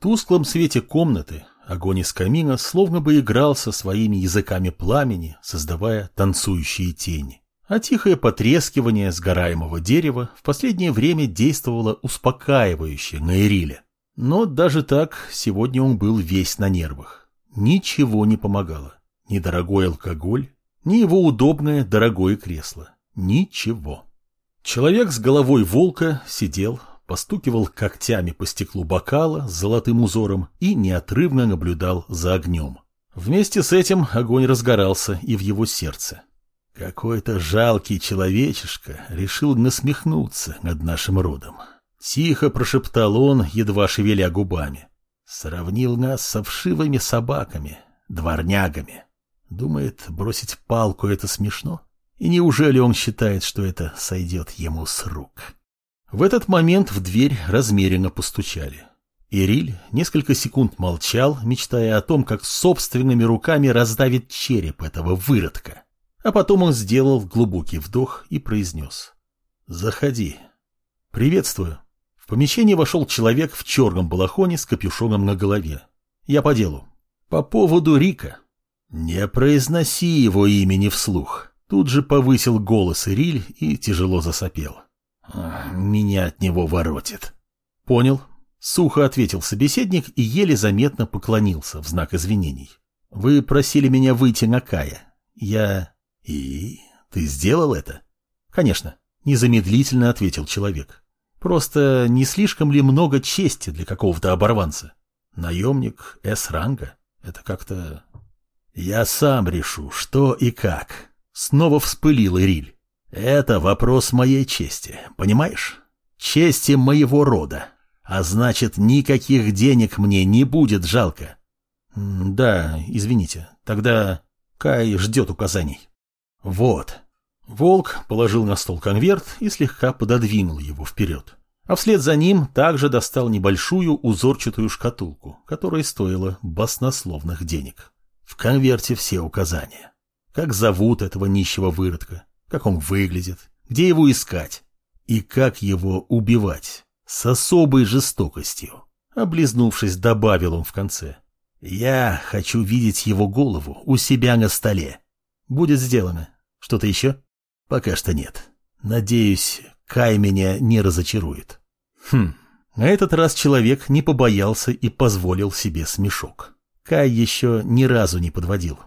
тусклом свете комнаты огонь из камина словно бы играл со своими языками пламени, создавая танцующие тени. А тихое потрескивание сгораемого дерева в последнее время действовало успокаивающе на Ириле. Но даже так сегодня он был весь на нервах. Ничего не помогало. Ни дорогой алкоголь, ни его удобное дорогое кресло. Ничего. Человек с головой волка сидел, постукивал когтями по стеклу бокала с золотым узором и неотрывно наблюдал за огнем. Вместе с этим огонь разгорался и в его сердце. Какой-то жалкий человечишка решил насмехнуться над нашим родом. Тихо прошептал он, едва шевеля губами. Сравнил нас со вшивыми собаками, дворнягами. Думает, бросить палку — это смешно? И неужели он считает, что это сойдет ему с рук? В этот момент в дверь размеренно постучали. Ириль несколько секунд молчал, мечтая о том, как собственными руками раздавит череп этого выродка. А потом он сделал глубокий вдох и произнес. «Заходи». «Приветствую». В помещение вошел человек в черном балахоне с капюшоном на голове. «Я по делу. По поводу Рика». «Не произноси его имени вслух». Тут же повысил голос Ириль и тяжело засопел. Меня от него воротит. Понял. Сухо ответил собеседник и еле заметно поклонился в знак извинений. Вы просили меня выйти на Кая. Я... И... Ты сделал это? Конечно. Незамедлительно ответил человек. Просто не слишком ли много чести для какого-то оборванца? Наемник С-ранга? Это как-то... Я сам решу, что и как. Снова вспылил Ириль. Это вопрос моей чести, понимаешь? Чести моего рода. А значит, никаких денег мне не будет жалко. Да, извините, тогда Кай ждет указаний. Вот. Волк положил на стол конверт и слегка пододвинул его вперед. А вслед за ним также достал небольшую узорчатую шкатулку, которая стоила баснословных денег. В конверте все указания. Как зовут этого нищего выродка, как он выглядит, где его искать и как его убивать с особой жестокостью. Облизнувшись, добавил он в конце. «Я хочу видеть его голову у себя на столе. Будет сделано. Что-то еще?» «Пока что нет. Надеюсь, Кай меня не разочарует». Хм, на этот раз человек не побоялся и позволил себе смешок. Кай еще ни разу не подводил.